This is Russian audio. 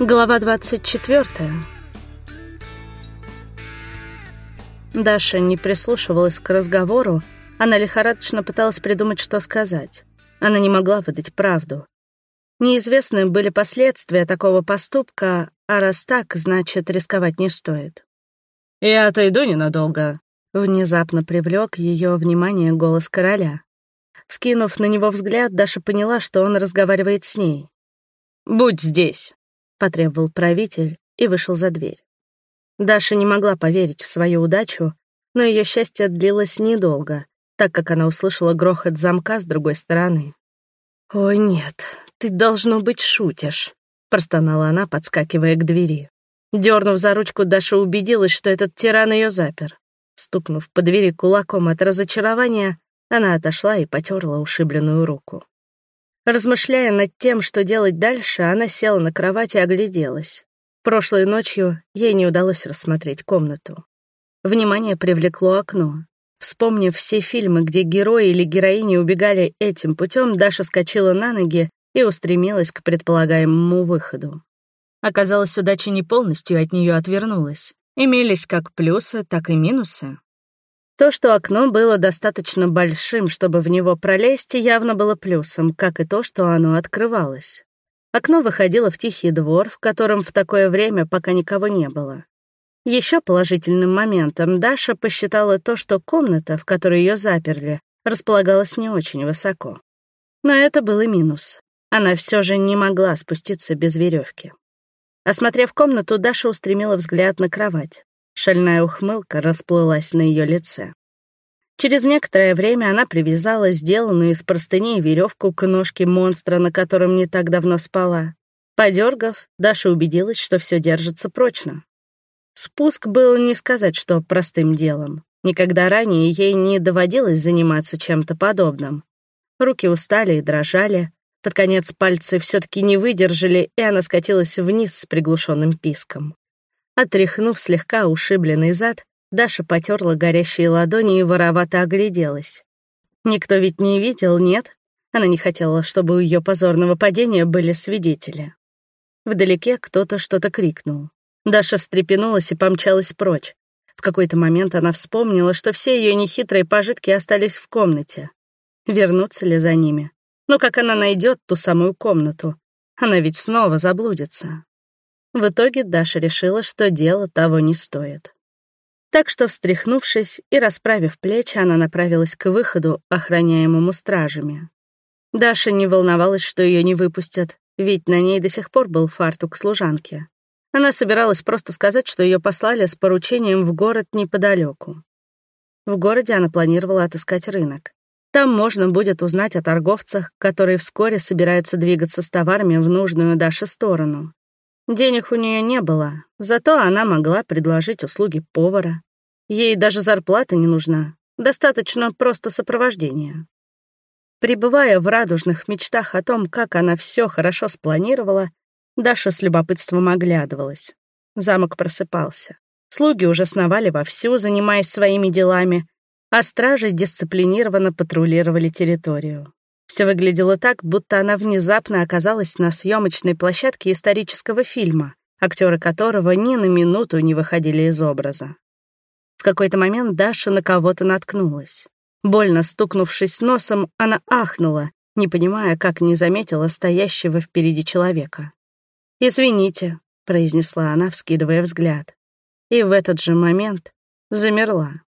Глава 24. Даша не прислушивалась к разговору, она лихорадочно пыталась придумать, что сказать. Она не могла выдать правду. Неизвестны были последствия такого поступка, а раз так, значит, рисковать не стоит. «Я отойду ненадолго», — внезапно привлек ее внимание голос короля. Вскинув на него взгляд, Даша поняла, что он разговаривает с ней. «Будь здесь» потребовал правитель и вышел за дверь. Даша не могла поверить в свою удачу, но ее счастье длилось недолго, так как она услышала грохот замка с другой стороны. «Ой, нет, ты, должно быть, шутишь», — простонала она, подскакивая к двери. Дернув за ручку, Даша убедилась, что этот тиран ее запер. Стукнув по двери кулаком от разочарования, она отошла и потерла ушибленную руку. Размышляя над тем, что делать дальше, она села на кровать и огляделась. Прошлой ночью ей не удалось рассмотреть комнату. Внимание привлекло окно. Вспомнив все фильмы, где герои или героини убегали этим путем, Даша вскочила на ноги и устремилась к предполагаемому выходу. Оказалось, удача не полностью от нее отвернулась. Имелись как плюсы, так и минусы. То, что окно было достаточно большим, чтобы в него пролезть, явно было плюсом, как и то, что оно открывалось. Окно выходило в тихий двор, в котором в такое время пока никого не было. Еще положительным моментом Даша посчитала то, что комната, в которой ее заперли, располагалась не очень высоко. Но это был и минус. Она все же не могла спуститься без веревки. Осмотрев комнату, Даша устремила взгляд на кровать. Шальная ухмылка расплылась на ее лице. Через некоторое время она привязала сделанную из простыней веревку к ножке монстра, на котором не так давно спала. Подергав, Даша убедилась, что все держится прочно. Спуск был не сказать, что простым делом. Никогда ранее ей не доводилось заниматься чем-то подобным. Руки устали и дрожали. Под конец пальцы все таки не выдержали, и она скатилась вниз с приглушенным писком. Отряхнув слегка ушибленный зад, Даша потерла горящие ладони и воровато огляделась. Никто ведь не видел, нет? Она не хотела, чтобы у ее позорного падения были свидетели. Вдалеке кто-то что-то крикнул. Даша встрепенулась и помчалась прочь. В какой-то момент она вспомнила, что все ее нехитрые пожитки остались в комнате. Вернуться ли за ними? Но как она найдет ту самую комнату? Она ведь снова заблудится. В итоге Даша решила, что дело того не стоит. Так что, встряхнувшись и расправив плечи, она направилась к выходу, охраняемому стражами. Даша не волновалась, что ее не выпустят, ведь на ней до сих пор был фартук служанки. Она собиралась просто сказать, что ее послали с поручением в город неподалеку. В городе она планировала отыскать рынок. Там можно будет узнать о торговцах, которые вскоре собираются двигаться с товарами в нужную Даше сторону. Денег у нее не было, зато она могла предложить услуги повара. Ей даже зарплата не нужна, достаточно просто сопровождения. Пребывая в радужных мечтах о том, как она все хорошо спланировала, Даша с любопытством оглядывалась. Замок просыпался. Слуги уже сновали вовсю, занимаясь своими делами, а стражи дисциплинированно патрулировали территорию. Все выглядело так, будто она внезапно оказалась на съемочной площадке исторического фильма, актеры которого ни на минуту не выходили из образа. В какой-то момент Даша на кого-то наткнулась. Больно стукнувшись носом, она ахнула, не понимая, как не заметила стоящего впереди человека. «Извините», — произнесла она, вскидывая взгляд. И в этот же момент замерла.